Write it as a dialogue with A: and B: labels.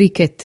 A: cricket.